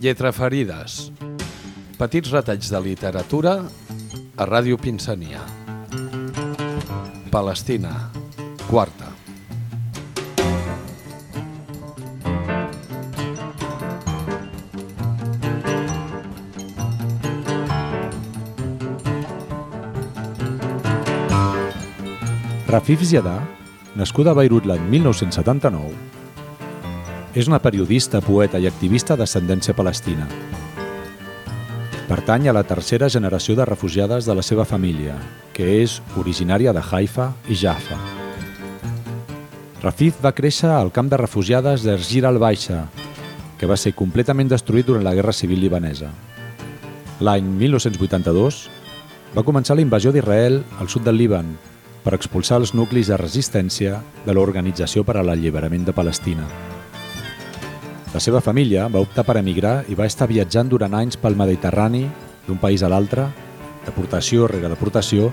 Lletraferides. Petits retalls de literatura a Ràdio Pinsania. Palestina. Quarta. Rafif Ziadà, nascuda a Beirut l'any 1979, és una periodista, poeta i activista d'ascendència palestina. Pertany a la tercera generació de refugiades de la seva família, que és originària de Haifa i Jaffa. Rafif va créixer al camp de refugiades d'Ergir al-Baixa, que va ser completament destruït durant la Guerra Civil libanesa. L'any 1982 va començar la invasió d'Israel al sud del Líban per expulsar els nuclis de resistència de l'Organització per a l'Alliberament de Palestina. La seva família va optar per emigrar i va estar viatjant durant anys pel Mediterrani, d'un país a l'altre, deportació rere deportació,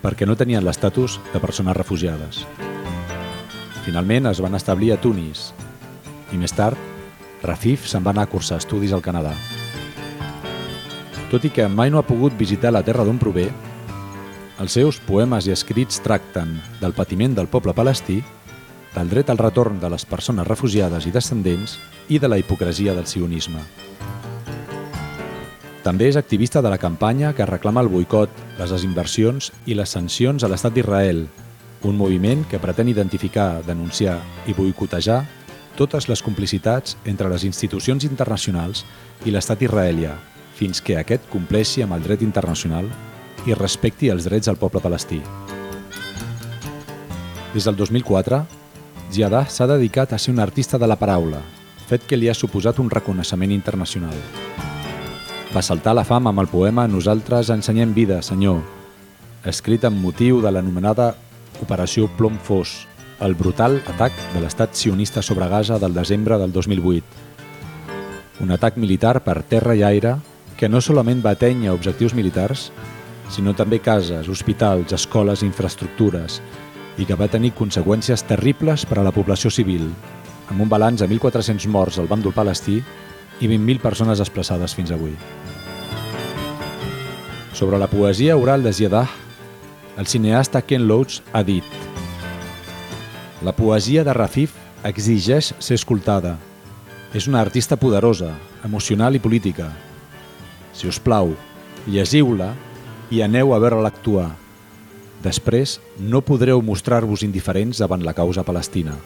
perquè no tenien l'estatus de persones refugiades. Finalment es van establir a Tunis i més tard Rafif se'n va anar a cursar estudis al Canadà. Tot i que mai no ha pogut visitar la terra d'on prové, els seus poemes i escrits tracten del patiment del poble palestí, del dret al retorn de les persones refugiades i descendents i de la hipocresia del sionisme. També és activista de la campanya que reclama el boicot, les desinversions i les sancions a l'estat d'Israel, un moviment que pretén identificar, denunciar i boicotejar totes les complicitats entre les institucions internacionals i l'estat israelià, fins que aquest compleixi amb el dret internacional i respecti els drets del poble palestí. Des del 2004, Ziadà s'ha dedicat a ser un artista de la paraula, fet que li ha suposat un reconeixement internacional. Va saltar la fama amb el poema Nosaltres ensenyem vida, senyor, escrit amb motiu de l'anomenada Operació Plom Fos, el brutal atac de l'estat sionista sobre Gaza del desembre del 2008. Un atac militar per terra i aire que no solament va atènyer objectius militars, sinó també cases, hospitals, escoles i infraestructures, i que va tenir conseqüències terribles per a la població civil, amb un balanç de 1.400 morts al bàndol palestí i 20.000 persones desplaçades fins avui. Sobre la poesia oral de Ziedah, el cineasta Ken Loach ha dit La poesia de Rafif exigeix ser escoltada. És una artista poderosa, emocional i política. Si us plau, llegiu-la i aneu a veure-la actuar. Després, no podreu mostrar-vos indiferents davant la causa palestina.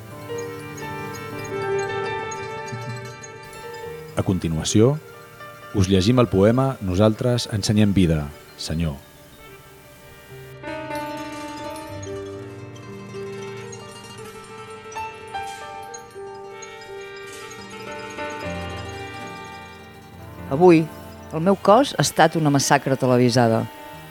A continuació, us llegim el poema Nosaltres ensenyem vida, Senyor. Avui, el meu cos ha estat una massacre televisada.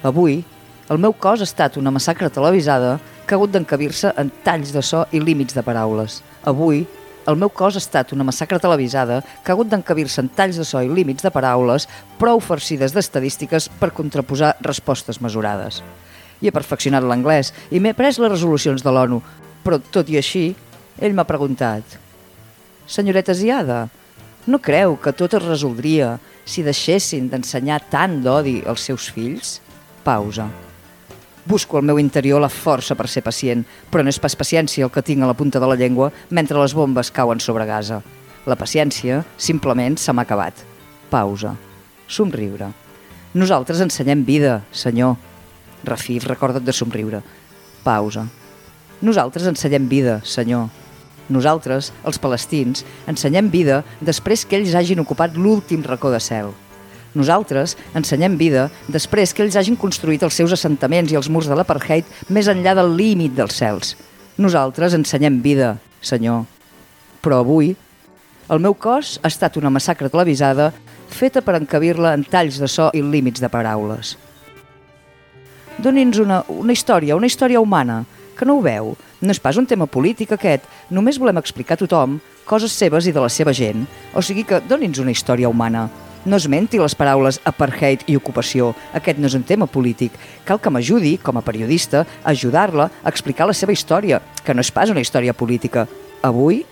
Avui, el meu cos ha estat una massacre televisada que ha hagut d'encabir-se en talls de so i límits de paraules. Avui, el meu cos ha estat una massacre televisada que ha hagut d'encabir-se en talls de so i límits de paraules prou farcides d'estadístiques per contraposar respostes mesurades. I he perfeccionat l'anglès i m'he pres les resolucions de l'ONU, però tot i així, ell m'ha preguntat Senyoreta Ziada, no creu que tot es resoldria si deixessin d'ensenyar tant d'odi als seus fills? Pausa. Busco al meu interior la força per ser pacient, però no és pas paciència el que tinc a la punta de la llengua mentre les bombes cauen sobre Gaza. La paciència simplement se m'ha acabat. Pausa. Somriure. Nosaltres ensenyem vida, senyor. Rafif, recorda't de somriure. Pausa. Nosaltres ensenyem vida, senyor. Nosaltres, els palestins, ensenyem vida després que ells hagin ocupat l'últim racó de cel. Nosaltres ensenyem vida després que ells hagin construït els seus assentaments i els murs de l'apartheid més enllà del límit dels cels. Nosaltres ensenyem vida, senyor. Però avui, el meu cos ha estat una massacre televisada feta per encabir-la en talls de so i límits de paraules. Doni'ns una, una història, una història humana, que no ho veu. No és pas un tema polític aquest, només volem explicar a tothom coses seves i de la seva gent. O sigui que doni'ns una història humana. No es menti les paraules apartheid i ocupació. Aquest no és un tema polític. Cal que m'ajudi, com a periodista, a ajudar-la a explicar la seva història, que no és pas una història política. Avui,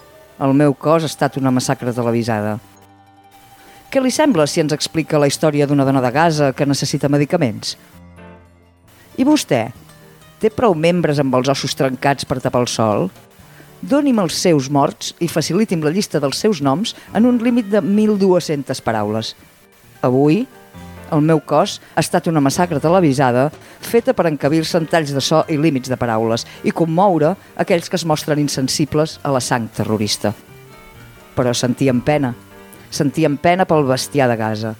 el meu cos ha estat una massacre televisada. Què li sembla si ens explica la història d'una dona de Gaza que necessita medicaments? I vostè? Té prou membres amb els ossos trencats per tapar el sol? Doni'm els seus morts i faciliti'm la llista dels seus noms en un límit de 1.200 paraules. Avui, el meu cos ha estat una massacre televisada feta per encabir-se en talls de so i límits de paraules i commoure aquells que es mostren insensibles a la sang terrorista. Però sentíem pena. Sentíem pena pel bestiar de Gaza.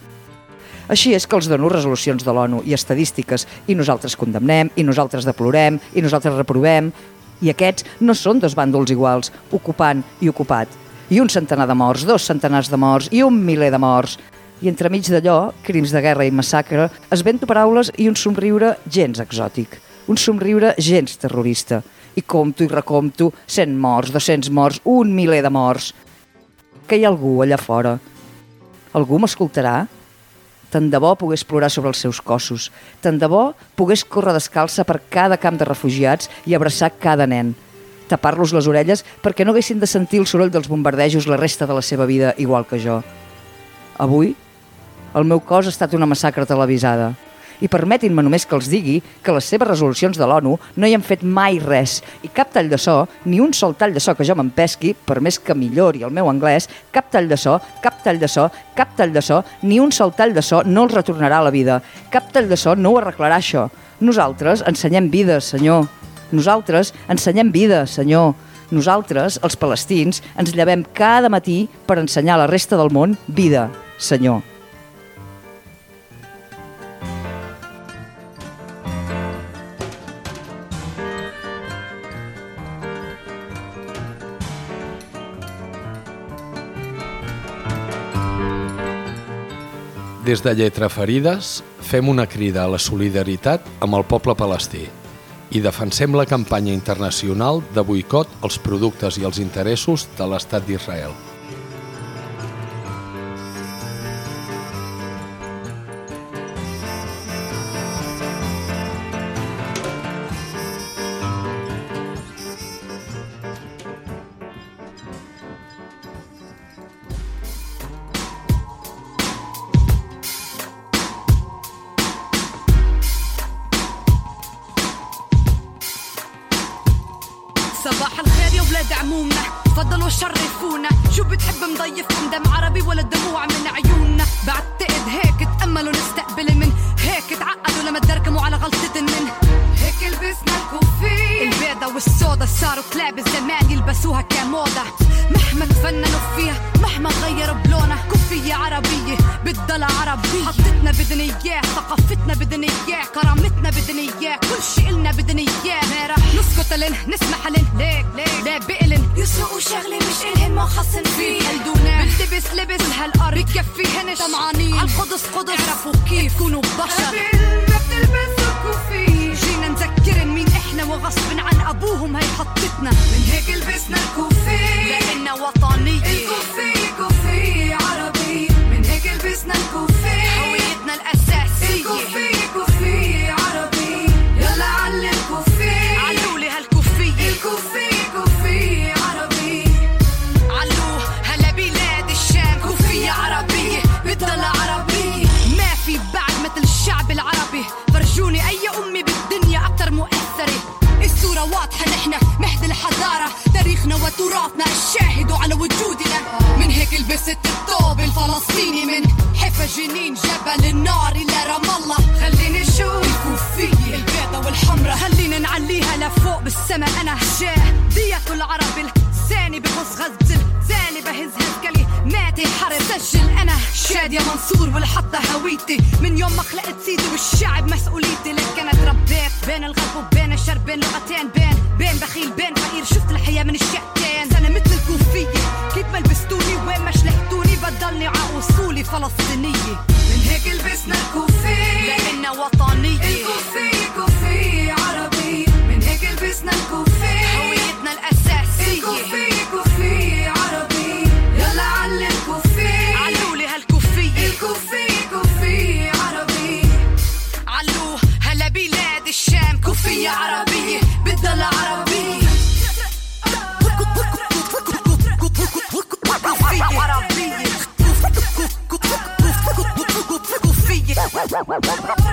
Així és que els dono resolucions de l'ONU i estadístiques i nosaltres condemnem, i nosaltres deplorem, i nosaltres reprovem, i aquests no són dos bàndols iguals, ocupant i ocupat. I un centenar de morts, dos centenars de morts i un miler de morts. I entremig d'allò, crims de guerra i massacre, es vento paraules i un somriure gens exòtic. Un somriure gens terrorista. I compto i recompto 100 morts, 200 morts, un miler de morts. Que hi ha algú allà fora? Algú m'escoltarà? Tant de bo pogués plorar sobre els seus cossos. Tant de bo pogués córrer descalça per cada camp de refugiats i abraçar cada nen. Tapar-los les orelles perquè no haguessin de sentir el soroll dels bombardejos la resta de la seva vida igual que jo. Avui, el meu cos ha estat una massacre televisada. I permetin-me només que els digui que les seves resolucions de l'ONU no hi han fet mai res i cap tall de so, ni un sol tall de so que jo m'empesqui, per més que millori el meu anglès, cap tall de so, cap tall de so, cap tall de so, ni un sol tall de so no els retornarà a la vida. Cap tall de so no ho arreglarà això. Nosaltres ensenyem vida, senyor. Nosaltres ensenyem vida, senyor. Nosaltres, els palestins, ens llevem cada matí per ensenyar a la resta del món vida, senyor. Des de Lletra Ferides fem una crida a la solidaritat amb el poble palestí i defensem la campanya internacional de boicot als productes i als interessos de l'Estat d'Israel. بتحب مضيفكم دم عربي ولا دموع من عيوننا؟ بعتقد هيك تأملوا نستقبل من هيك تعقدوا لما تدركموا على غلطة من هيك لبسنا الكوفي. البيضة والسودا صاروا كلاب الزمان يلبسوها كموضة مهما تفننوا فيها مهما غيروا بلونها كوفية عربية بتضل عربية. حطتنا بدنا إياه ثقافتنا بدنا إياه كرامتنا بدنا إياه كل شي إلنا بدنا إياه. ما رح نسكت لن نسمح لن. ليك ليك. لا بقلن يسرقوا شغلة مش إلهن ما خصن فيه. قلدونا بنلبس لبس هالأرض. بكفيهن طمعانين. عالقدس قدس. اعرفوا كيف. تكونوا بشر. ما بتلبسوا كوفي جينا نذكرن مين إحنا وغصب عن أبوهم. هي حطتنا من هيك لبسنا الكوفي ماتي حرب سجل أنا شادية منصور والحطة هويتي. من يوم ما خلقت سيدي والشعب مسؤوليتي. لك أنا تربيت بين الغرب وبين الشرق بين لغتين بين بين بخيل بين فقير. شفت الحياة من الشقتين. أنا مثل الكوفية. كيف ما لبستوني وين ما شلحتوني بضلني ع أصولي فلسطينية. من هيك لبسنا الكوفي Woo, woo, woo, woo, woo.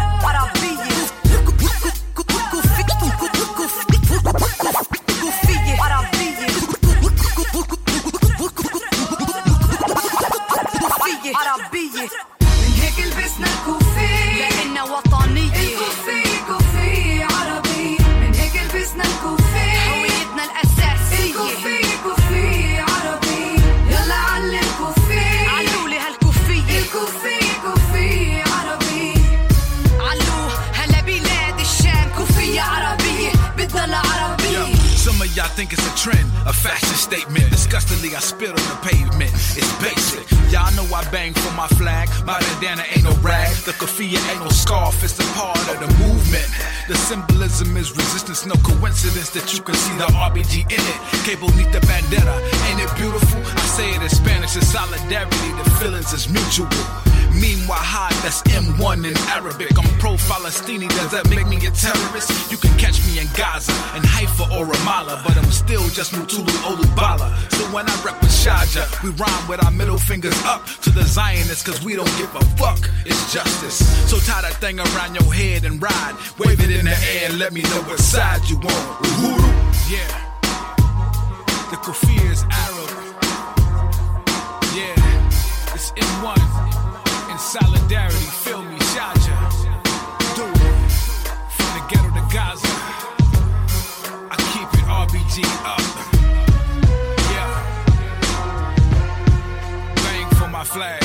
Know I bang for my flag. My bandana ain't no rag. The kafia ain't no scarf. It's a part of the movement. The symbolism is resistance. No coincidence that you can see the RBG in it. Cable need the bandana. Ain't it beautiful? I say it in Spanish. It's solidarity. The feelings is mutual. Meanwhile, high, that's M1 in Arabic. I'm pro Falastini, does that make me a terrorist? You can catch or Ramallah, but I'm still just Mutulu Olubala. So when I rep with Shaja, we rhyme with our middle fingers up to the Zionists, cause we don't give a fuck. It's justice. So tie that thing around your head and ride. Wave it in the air and let me know what side you on. Uhuru. Yeah. The kufir is Arab. Yeah. It's M1. G up. Yeah. Bang for my flag.